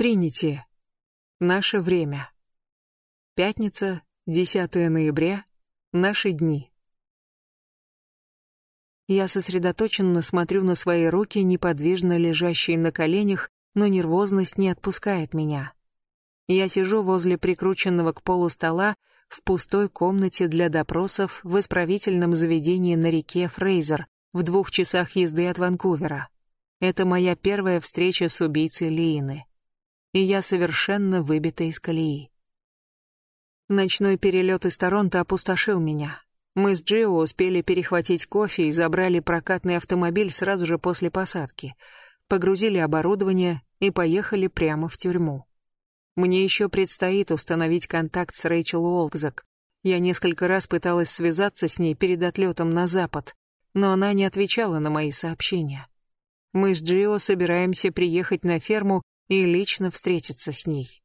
Тринити. Наше время. Пятница, 10 ноября. Наши дни. Я сосредоточенно смотрю на свои руки, неподвижно лежащие на коленях, но нервозность не отпускает меня. Я сижу возле прикрученного к полу стола в пустой комнате для допросов в исправительном заведении на реке Фрейзер в двух часах езды от Ванкувера. Это моя первая встреча с убийцей Лиины и я совершенно выбита из колеи. Ночной перелет из Торонто опустошил меня. Мы с Джио успели перехватить кофе и забрали прокатный автомобиль сразу же после посадки, погрузили оборудование и поехали прямо в тюрьму. Мне еще предстоит установить контакт с Рэйчел Уолкзак. Я несколько раз пыталась связаться с ней перед отлетом на запад, но она не отвечала на мои сообщения. Мы с Джио собираемся приехать на ферму и лично встретиться с ней.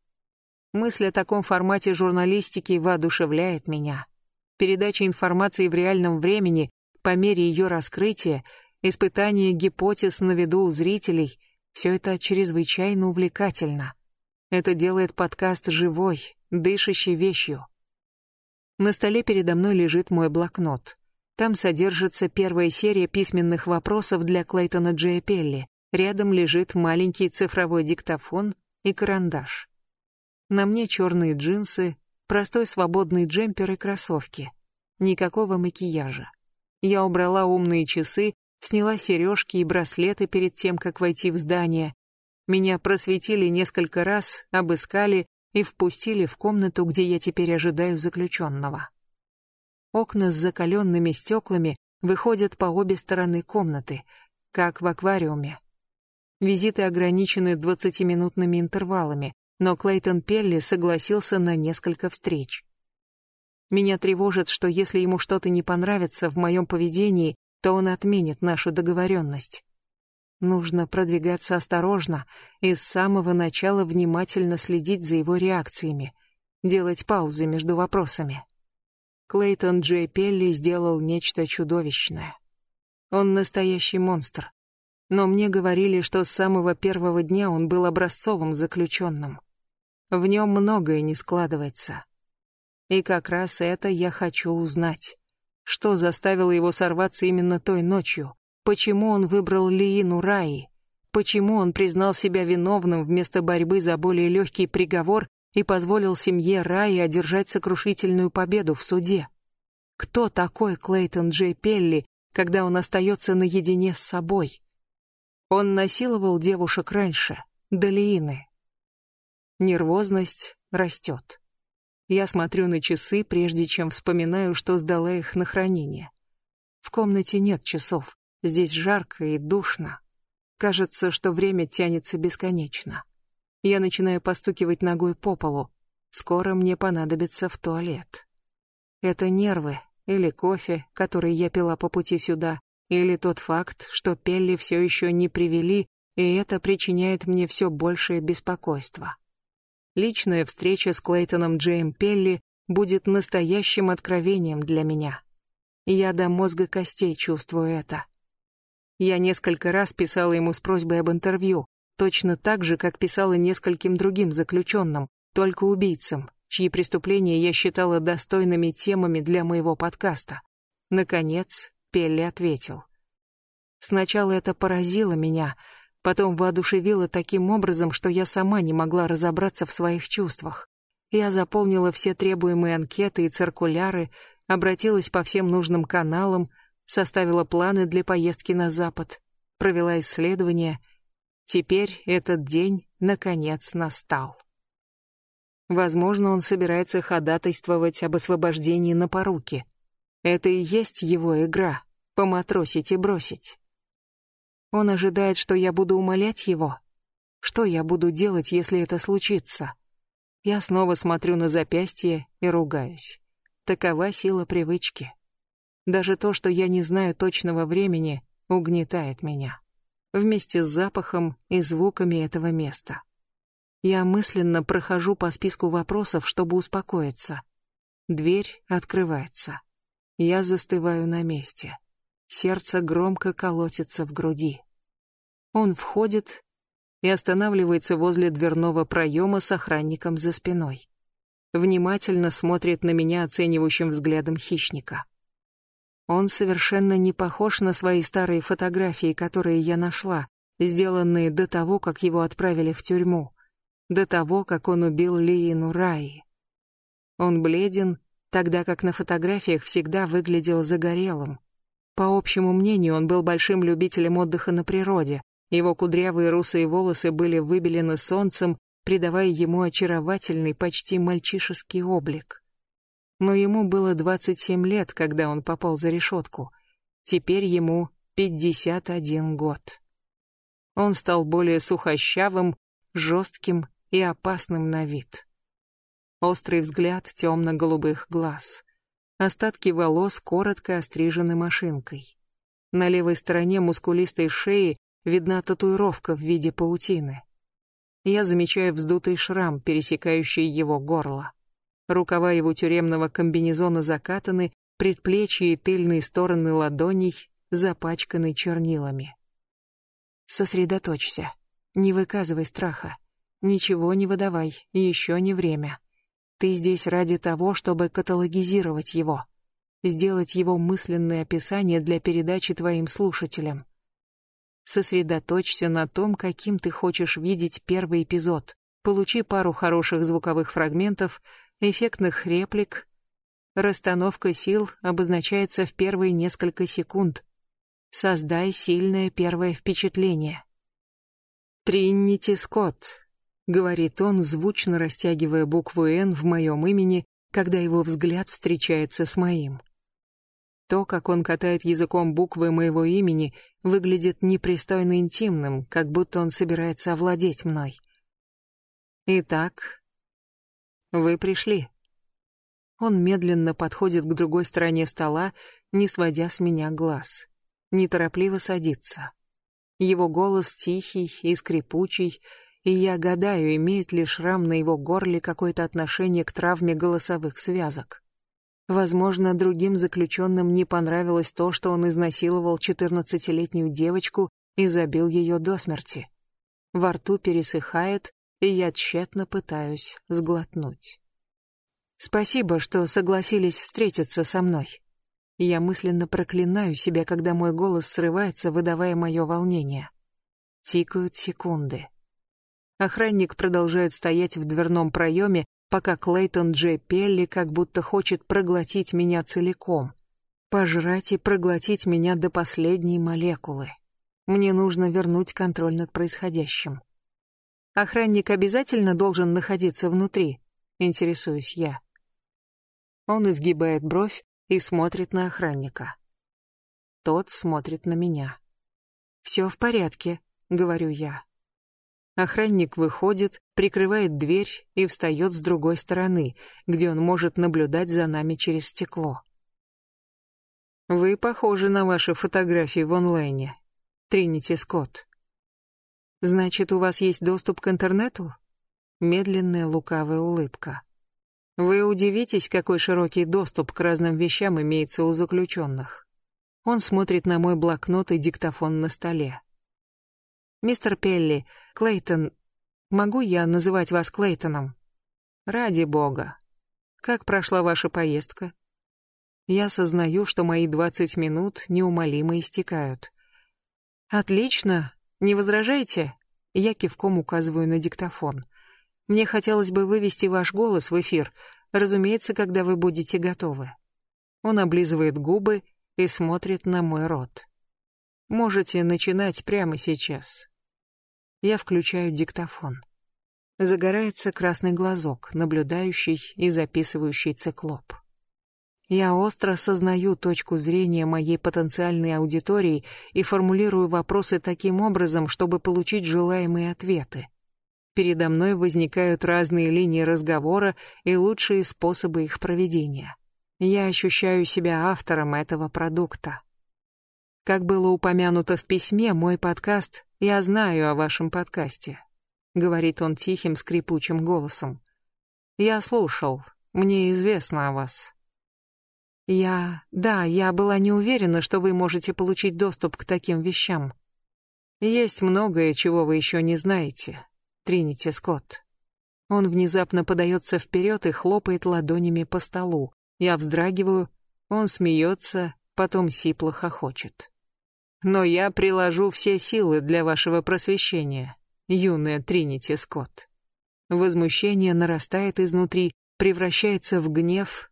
Мысль о таком формате журналистики воодушевляет меня. Передача информации в реальном времени по мере ее раскрытия, испытание гипотез на виду у зрителей — все это чрезвычайно увлекательно. Это делает подкаст живой, дышащей вещью. На столе передо мной лежит мой блокнот. Там содержится первая серия письменных вопросов для Клейтона Джея Пелли, Рядом лежит маленький цифровой диктофон и карандаш. На мне черные джинсы, простой свободный джемпер и кроссовки. Никакого макияжа. Я убрала умные часы, сняла сережки и браслеты перед тем, как войти в здание. Меня просветили несколько раз, обыскали и впустили в комнату, где я теперь ожидаю заключенного. Окна с закаленными стеклами выходят по обе стороны комнаты, как в аквариуме. Визиты ограничены 20-минутными интервалами, но Клейтон Пелли согласился на несколько встреч. Меня тревожит, что если ему что-то не понравится в моем поведении, то он отменит нашу договоренность. Нужно продвигаться осторожно и с самого начала внимательно следить за его реакциями, делать паузы между вопросами. Клейтон Джей Пелли сделал нечто чудовищное. Он настоящий монстр но мне говорили, что с самого первого дня он был образцовым заключенным. В нем многое не складывается. И как раз это я хочу узнать. Что заставило его сорваться именно той ночью? Почему он выбрал Лиину Раи? Почему он признал себя виновным вместо борьбы за более легкий приговор и позволил семье Раи одержать сокрушительную победу в суде? Кто такой Клейтон Джей Пелли, когда он остается наедине с собой? Он насиловал девушек раньше, до. Нервозность растет. Я смотрю на часы, прежде чем вспоминаю, что сдала их на хранение. В комнате нет часов. Здесь жарко и душно. Кажется, что время тянется бесконечно. Я начинаю постукивать ногой по полу. Скоро мне понадобится в туалет. Это нервы или кофе, который я пила по пути сюда, или тот факт, что Пелли все еще не привели, и это причиняет мне все большее беспокойство. Личная встреча с Клейтоном Джейм Пелли будет настоящим откровением для меня. Я до мозга костей чувствую это. Я несколько раз писала ему с просьбой об интервью, точно так же, как писала нескольким другим заключенным, только убийцам, чьи преступления я считала достойными темами для моего подкаста. Наконец, Пелли ответил. Сначала это поразило меня, потом воодушевило таким образом, что я сама не могла разобраться в своих чувствах. Я заполнила все требуемые анкеты и циркуляры, обратилась по всем нужным каналам, составила планы для поездки на Запад, провела исследования. Теперь этот день, наконец, настал. Возможно, он собирается ходатайствовать об освобождении на поруки. Это и есть его игра — поматросить и бросить. Он ожидает, что я буду умолять его. Что я буду делать, если это случится? Я снова смотрю на запястье и ругаюсь. Такова сила привычки. Даже то, что я не знаю точного времени, угнетает меня. Вместе с запахом и звуками этого места. Я мысленно прохожу по списку вопросов, чтобы успокоиться. Дверь открывается. Я застываю на месте. Сердце громко колотится в груди. Он входит и останавливается возле дверного проема с охранником за спиной. Внимательно смотрит на меня оценивающим взглядом хищника. Он совершенно не похож на свои старые фотографии, которые я нашла, сделанные до того, как его отправили в тюрьму, до того, как он убил Лиину Раи. Он бледен, тогда как на фотографиях всегда выглядел загорелым. По общему мнению, он был большим любителем отдыха на природе. Его кудрявые русые волосы были выбелены солнцем, придавая ему очаровательный, почти мальчишеский облик. Но ему было 27 лет, когда он попал за решетку. Теперь ему 51 год. Он стал более сухощавым, жестким и опасным на вид. Острый взгляд темно-голубых глаз. Остатки волос коротко острижены машинкой. На левой стороне мускулистой шеи видна татуировка в виде паутины. Я замечаю вздутый шрам, пересекающий его горло. Рукава его тюремного комбинезона закатаны, предплечья и тыльные стороны ладоней запачканы чернилами. Сосредоточься. Не выказывай страха. Ничего не выдавай, еще не время. Ты здесь ради того, чтобы каталогизировать его, сделать его мысленное описание для передачи твоим слушателям. Сосредоточься на том, каким ты хочешь видеть первый эпизод. Получи пару хороших звуковых фрагментов, эффектных реплик. Расстановка сил обозначается в первые несколько секунд. Создай сильное первое впечатление. Триннити Скотт, говорит он, звучно растягивая букву «Н» в моем имени, когда его взгляд встречается с моим. То, как он катает языком буквы моего имени, выглядит непристойно интимным, как будто он собирается овладеть мной. Итак, вы пришли. Он медленно подходит к другой стороне стола, не сводя с меня глаз. Неторопливо садится. Его голос тихий и скрипучий, и я гадаю, имеет ли шрам на его горле какое-то отношение к травме голосовых связок. Возможно, другим заключенным не понравилось то, что он изнасиловал четырнадцатилетнюю девочку и забил ее до смерти. Во рту пересыхает, и я тщетно пытаюсь сглотнуть. Спасибо, что согласились встретиться со мной. Я мысленно проклинаю себя, когда мой голос срывается, выдавая мое волнение. Тикают секунды. Охранник продолжает стоять в дверном проеме, пока Клейтон Джей Пелли как будто хочет проглотить меня целиком. Пожрать и проглотить меня до последней молекулы. Мне нужно вернуть контроль над происходящим. Охранник обязательно должен находиться внутри, интересуюсь я. Он изгибает бровь и смотрит на охранника. Тот смотрит на меня. «Все в порядке», — говорю я. Охранник выходит, прикрывает дверь и встает с другой стороны, где он может наблюдать за нами через стекло. Вы похожи на ваши фотографии в онлайне, Тринити Скотт. Значит, у вас есть доступ к интернету? Медленная лукавая улыбка. Вы удивитесь, какой широкий доступ к разным вещам имеется у заключенных. Он смотрит на мой блокнот и диктофон на столе. Мистер Пелли, Клейтон, могу я называть вас Клейтоном? Ради бога. Как прошла ваша поездка? Я сознаю, что мои двадцать минут неумолимо истекают. Отлично. Не возражаете? Я кивком указываю на диктофон. Мне хотелось бы вывести ваш голос в эфир, разумеется, когда вы будете готовы. Он облизывает губы и смотрит на мой рот. Можете начинать прямо сейчас. Я включаю диктофон. Загорается красный глазок, наблюдающий и записывающий циклоп. Я остро сознаю точку зрения моей потенциальной аудитории и формулирую вопросы таким образом, чтобы получить желаемые ответы. Передо мной возникают разные линии разговора и лучшие способы их проведения. Я ощущаю себя автором этого продукта. Как было упомянуто в письме, мой подкаст «Я знаю о вашем подкасте», — говорит он тихим скрипучим голосом. «Я слушал, мне известно о вас». «Я... да, я была не уверена, что вы можете получить доступ к таким вещам». Есть многое, чего вы еще не знаете, Тринити Скотт. Он внезапно подается вперед и хлопает ладонями по столу. Я вздрагиваю, он смеется, потом сипло хохочет. Но я приложу все силы для вашего просвещения, юная Тринити Скотт. Возмущение нарастает изнутри, превращается в гнев,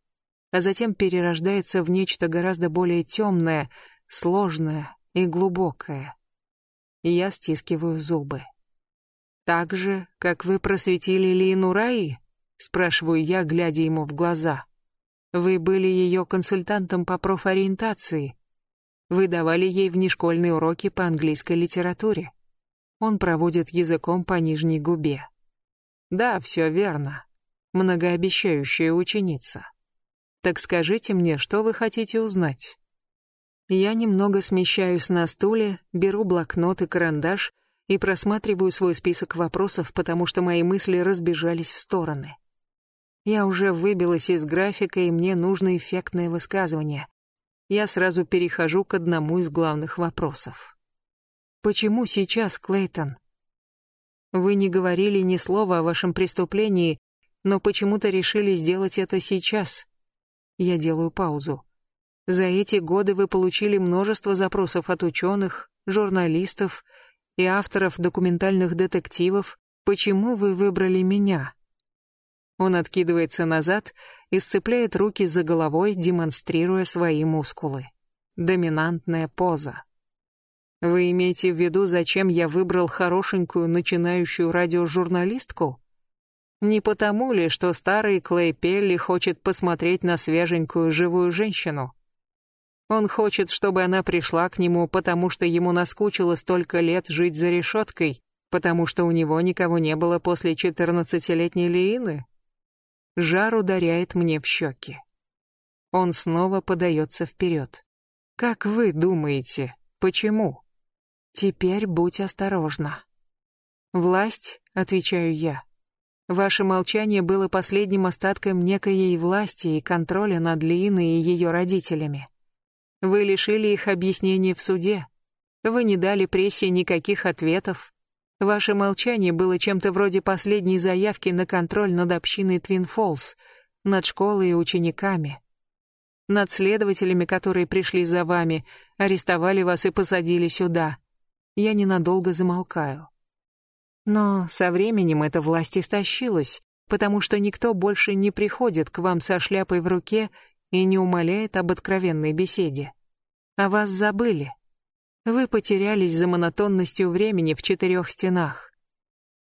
а затем перерождается в нечто гораздо более темное, сложное и глубокое. Я стискиваю зубы. «Так же, как вы просветили Лину Раи?» — спрашиваю я, глядя ему в глаза. «Вы были ее консультантом по профориентации. Вы давали ей внешкольные уроки по английской литературе. Он проводит языком по нижней губе. Да, все верно. Многообещающая ученица. Так скажите мне, что вы хотите узнать?» Я немного смещаюсь на стуле, беру блокнот и карандаш и просматриваю свой список вопросов, потому что мои мысли разбежались в стороны. Я уже выбилась из графика, и мне нужно эффектное высказывание. Я сразу перехожу к одному из главных вопросов. Почему сейчас, Клейтон? Вы не говорили ни слова о вашем преступлении, но почему-то решили сделать это сейчас. Я делаю паузу. За эти годы вы получили множество запросов от ученых, журналистов и авторов документальных детективов. Почему вы выбрали меня? Он откидывается назад и сцепляет руки за головой, демонстрируя свои мускулы. Доминантная поза. Вы имеете в виду, зачем я выбрал хорошенькую начинающую радиожурналистку? Не потому ли, что старый Клей Пелли хочет посмотреть на свеженькую живую женщину? Он хочет, чтобы она пришла к нему, потому что ему наскучило столько лет жить за решеткой, потому что у него никого не было после четырнадцатилетней Лиины. Жар ударяет мне в щеки. Он снова подается вперед. Как вы думаете, почему? Теперь будь осторожна. Власть, отвечаю я. Ваше молчание было последним остатком некоей власти и контроля над Лииной и ее родителями. Вы лишили их объяснений в суде. Вы не дали прессе никаких ответов. Ваше молчание было чем-то вроде последней заявки на контроль над общиной Твин Фолс, над школой и учениками. Над следователями, которые пришли за вами, арестовали вас и посадили сюда. Я ненадолго замолкаю. Но со временем эта власть истощилась, потому что никто больше не приходит к вам со шляпой в руке и не умоляет об откровенной беседе. О вас забыли. Вы потерялись за монотонностью времени в четырех стенах.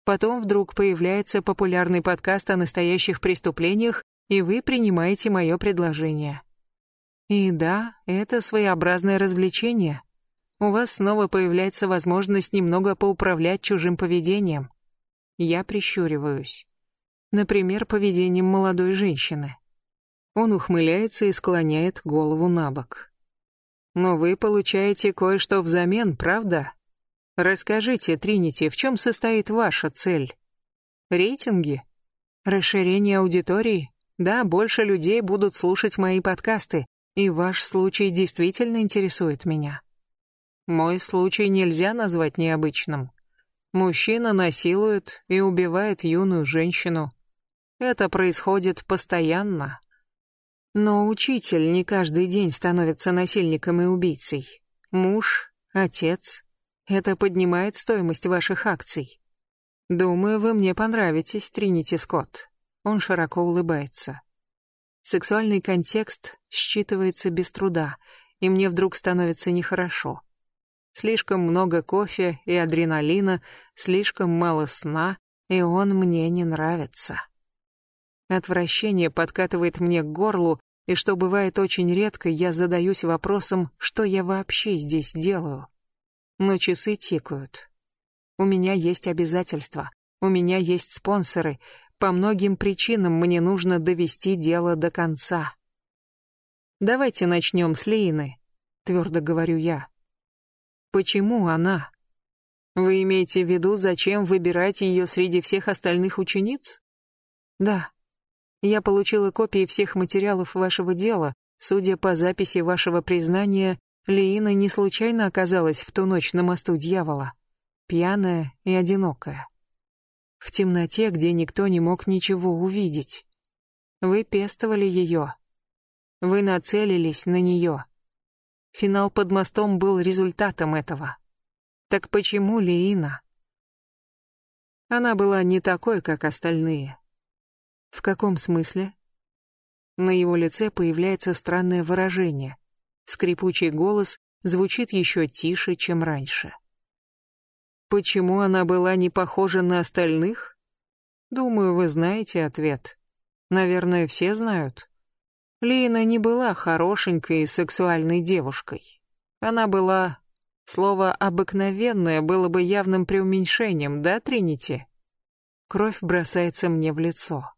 Потом вдруг появляется популярный подкаст о настоящих преступлениях, и вы принимаете мое предложение. И да, это своеобразное развлечение. У вас снова появляется возможность немного поуправлять чужим поведением. Я прищуриваюсь. Например, поведением молодой женщины. Он ухмыляется и склоняет голову на бок. Но вы получаете кое-что взамен, правда? Расскажите, Тринити, в чем состоит ваша цель? Рейтинги? Расширение аудитории? Да, больше людей будут слушать мои подкасты, и ваш случай действительно интересует меня. Мой случай нельзя назвать необычным. Мужчина насилует и убивает юную женщину. Это происходит постоянно, но учитель не каждый день становится насильником и убийцей. Муж, отец. Это поднимает стоимость ваших акций. Думаю, вы мне понравитесь, Тринити Скотт. Он широко улыбается. Сексуальный контекст считывается без труда, и мне вдруг становится нехорошо. Слишком много кофе и адреналина, слишком мало сна, и он мне не нравится. Отвращение подкатывает мне к горлу, и что бывает очень редко, я задаюсь вопросом, что я вообще здесь делаю. Но часы тикают. У меня есть обязательства, у меня есть спонсоры, по многим причинам мне нужно довести дело до конца. Давайте начнем с Лейны, твердо говорю я. Почему она? Вы имеете в виду, зачем выбирать ее среди всех остальных учениц? Да. Я получила копии всех материалов вашего дела. Судя по записи вашего признания, Лиина не случайно оказалась в ту ночь на мосту дьявола. пьяная и одинокая. В темноте, где никто не мог ничего увидеть. Вы пестовали ее. Вы нацелились на нее. Финал под мостом был результатом этого. Так почему Лиина? Она была не такой, как остальные. В каком смысле? На его лице появляется странное выражение. Скрипучий голос звучит еще тише, чем раньше. Почему она была не похожа на остальных? Думаю, вы знаете ответ. Наверное, все знают. Лина не была хорошенькой и сексуальной девушкой. Она была... Слово «обыкновенное» было бы явным преуменьшением, да, Тринити? Кровь бросается мне в лицо.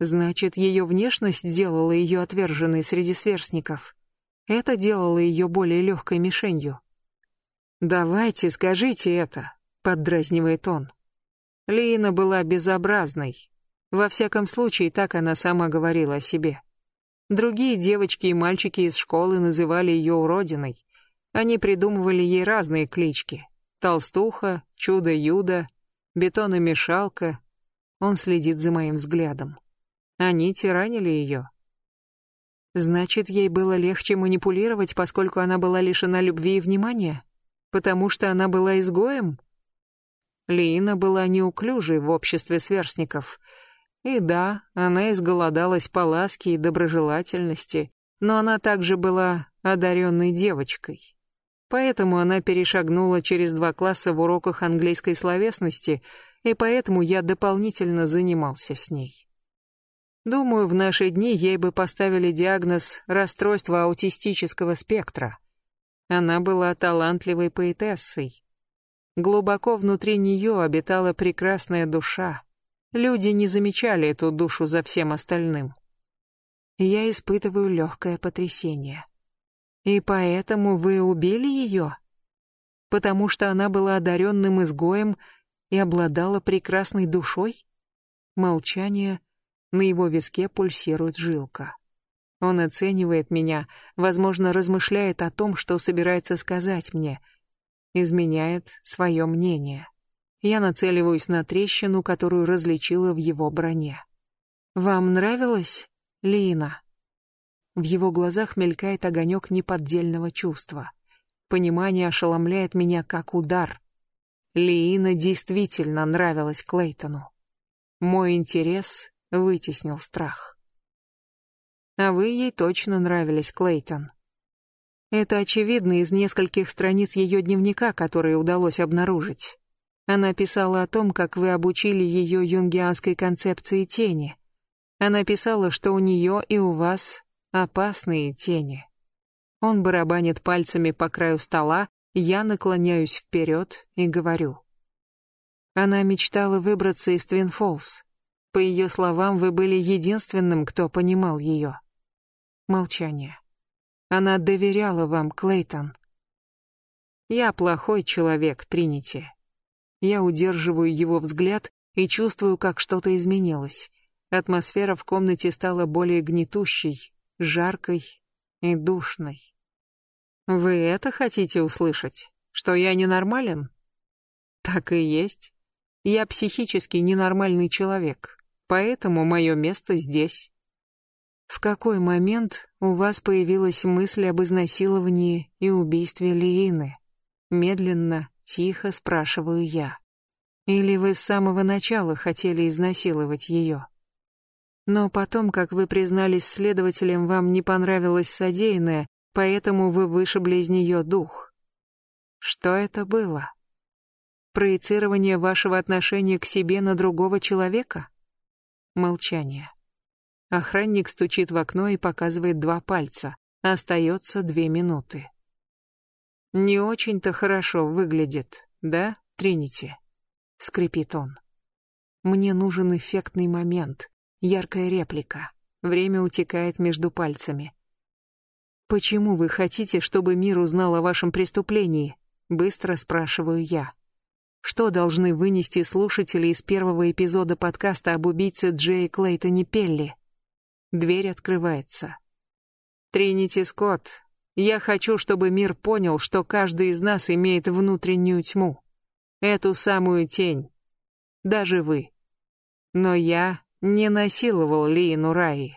Значит, ее внешность делала ее отверженной среди сверстников. Это делало ее более легкой мишенью. «Давайте, скажите это», — поддразнивает он. Лина была безобразной. Во всяком случае, так она сама говорила о себе. Другие девочки и мальчики из школы называли ее уродиной. Они придумывали ей разные клички. Толстуха, Чудо-Юда, Бетономешалка. Он следит за моим взглядом. Они тиранили ее. Значит, ей было легче манипулировать, поскольку она была лишена любви и внимания? Потому что она была изгоем? Лина была неуклюжей в обществе сверстников. И да, она изголодалась по ласке и доброжелательности, но она также была одаренной девочкой. Поэтому она перешагнула через два класса в уроках английской словесности, и поэтому я дополнительно занимался с ней. Думаю, в наши дни ей бы поставили диагноз расстройства аутистического спектра. Она была талантливой поэтессой. Глубоко внутри нее обитала прекрасная душа. Люди не замечали эту душу за всем остальным. Я испытываю легкое потрясение. И поэтому вы убили ее? Потому что она была одаренным изгоем и обладала прекрасной душой? Молчание — на его виске пульсирует жилка. Он оценивает меня, возможно, размышляет о том, что собирается сказать мне. Изменяет свое мнение. Я нацеливаюсь на трещину, которую различила в его броне. «Вам нравилось, Лина?» В его глазах мелькает огонек неподдельного чувства. Понимание ошеломляет меня как удар. Лиина действительно нравилась Клейтону. Мой интерес вытеснил страх. А вы ей точно нравились, Клейтон. Это очевидно из нескольких страниц ее дневника, которые удалось обнаружить. Она писала о том, как вы обучили ее юнгианской концепции тени. Она писала, что у нее и у вас опасные тени. Он барабанит пальцами по краю стола, я наклоняюсь вперед и говорю. Она мечтала выбраться из Твинфолс. По ее словам, вы были единственным, кто понимал ее. Молчание. Она доверяла вам, Клейтон. Я плохой человек, Тринити. Я удерживаю его взгляд и чувствую, как что-то изменилось. Атмосфера в комнате стала более гнетущей, жаркой и душной. Вы это хотите услышать? Что я ненормален? Так и есть. Я психически ненормальный человек. Поэтому мое место здесь. В какой момент у вас появилась мысль об изнасиловании и убийстве Лиины? Медленно, тихо спрашиваю я. Или вы с самого начала хотели изнасиловать ее? Но потом, как вы признались следователям, вам не понравилось содеянное, поэтому вы вышибли из нее дух. Что это было? Проецирование вашего отношения к себе на другого человека? Молчание. Охранник стучит в окно и показывает два пальца. Остается две минуты. «Не очень-то хорошо выглядит, да, Тринити?» — скрипит он. «Мне нужен эффектный момент, яркая реплика. Время утекает между пальцами. «Почему вы хотите, чтобы мир узнал о вашем преступлении?» — быстро спрашиваю я. Что должны вынести слушатели из первого эпизода подкаста об убийце Джея Клейтоне Пелли? Дверь открывается. Тринити Скотт, я хочу, чтобы мир понял, что каждый из нас имеет внутреннюю тьму. Эту самую тень. Даже вы. Но я не насиловал Лиину Раи.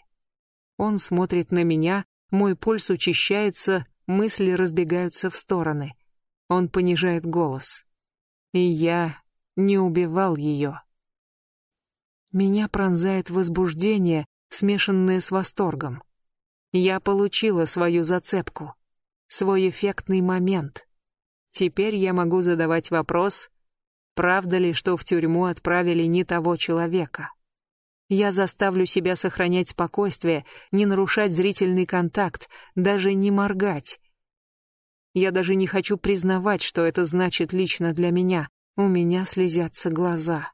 Он смотрит на меня, мой пульс учащается, мысли разбегаются в стороны. Он понижает голос. И я не убивал ее. Меня пронзает возбуждение, смешанное с восторгом. Я получила свою зацепку, свой эффектный момент. Теперь я могу задавать вопрос, правда ли, что в тюрьму отправили не того человека. Я заставлю себя сохранять спокойствие, не нарушать зрительный контакт, даже не моргать. Я даже не хочу признавать, что это значит лично для меня. У меня слезятся глаза.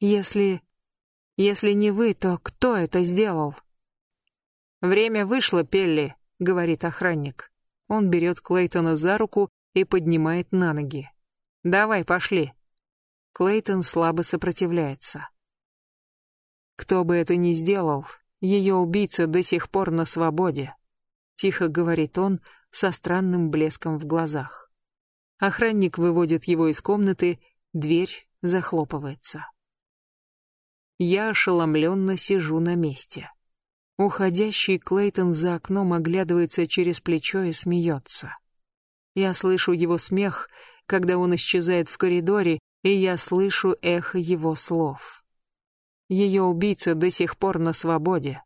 Если... Если не вы, то кто это сделал? Время вышло, Пелли, говорит охранник. Он берет Клейтона за руку и поднимает на ноги. Давай, пошли. Клейтон слабо сопротивляется. Кто бы это ни сделал, ее убийца до сих пор на свободе, тихо говорит он со странным блеском в глазах. Охранник выводит его из комнаты, дверь захлопывается. Я ошеломленно сижу на месте. Уходящий Клейтон за окном оглядывается через плечо и смеется. Я слышу его смех, когда он исчезает в коридоре, и я слышу эхо его слов. Ее убийца до сих пор на свободе.